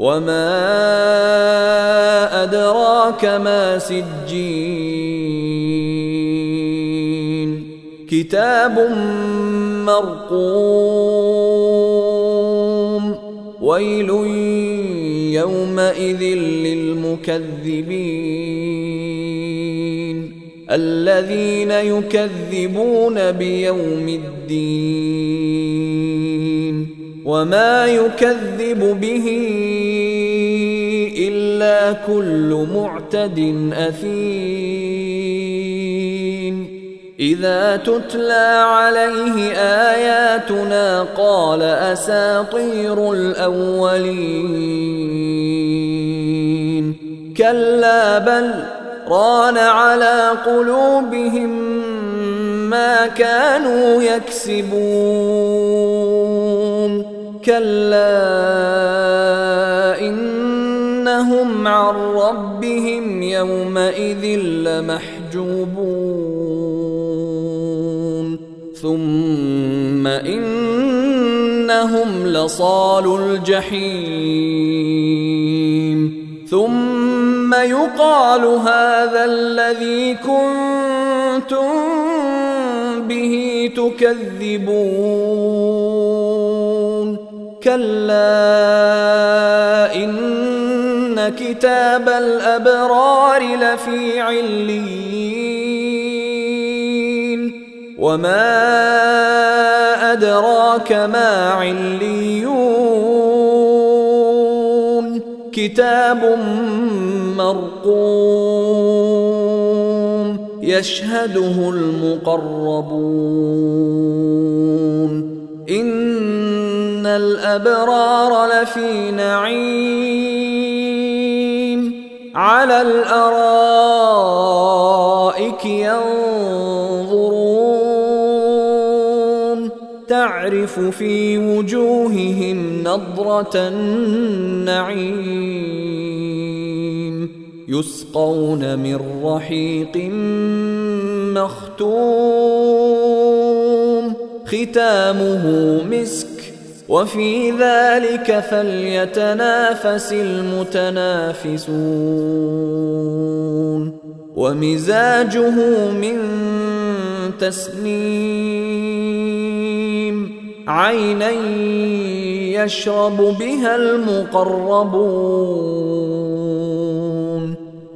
وما ادراك ما سجين كتاب مرقوم ويل يومئذ للمكذبين الذين يكذبون بيوم الدين وما يكذب به كل معتد أثيم. إذا تتلى عليه آياتنا قال أساطير الأولين. كلا بل ران على قلوبهم ما كانوا يكسبون. كلا يومئذ لمحجوبون. ثم إنهم لصال الجحيم. ثم يقال هذا الذي كنتم به تكذبون. كلا إن كتاب الابرار لفي عليين. وما أدراك ما عليون. كتاب مرقوم يشهده المقربون. إن الأبرار لفي نعيم. على الأرائك ينظرون. تعرف في وجوههم نضرة النعيم. يسقون من رحيق مختوم. ختامه مسك وفي ذلك فليتنافس المتنافسون. ومزاجه من تسنيم عينا يشرب بها المقربون.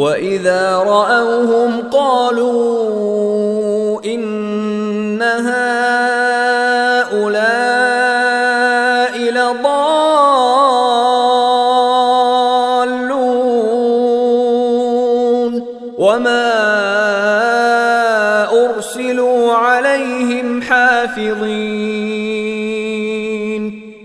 وإذا رأوهم قالوا إن هؤلاء لضالون وما أرسلوا عليهم حافظين